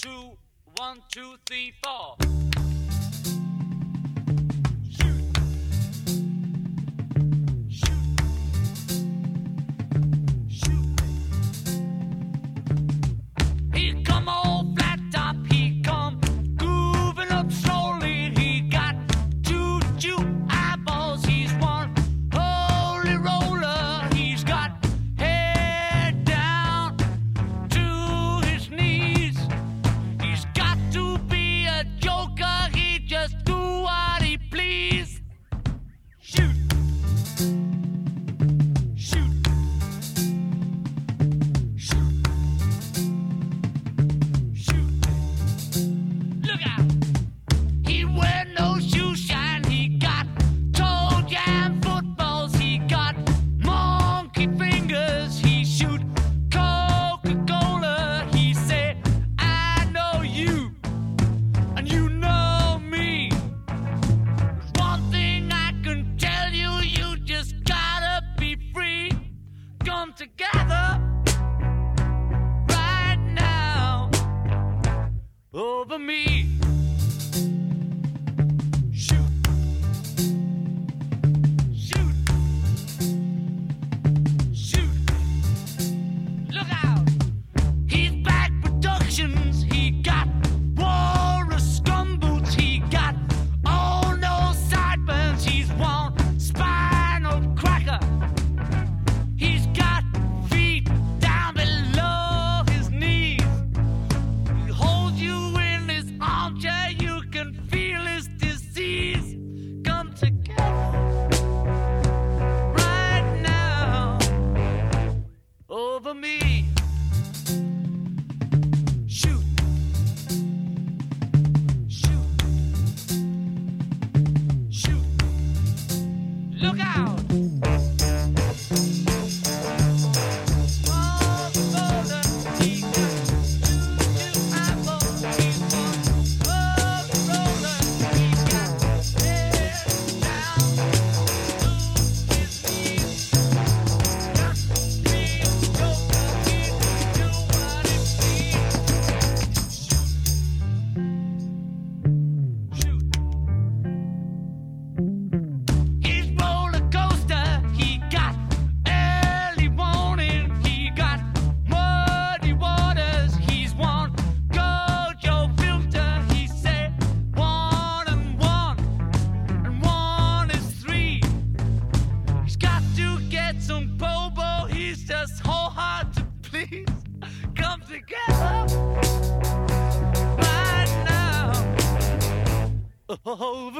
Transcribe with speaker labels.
Speaker 1: two, one, two, three, four. together right now over me. see. please come together right now. Over.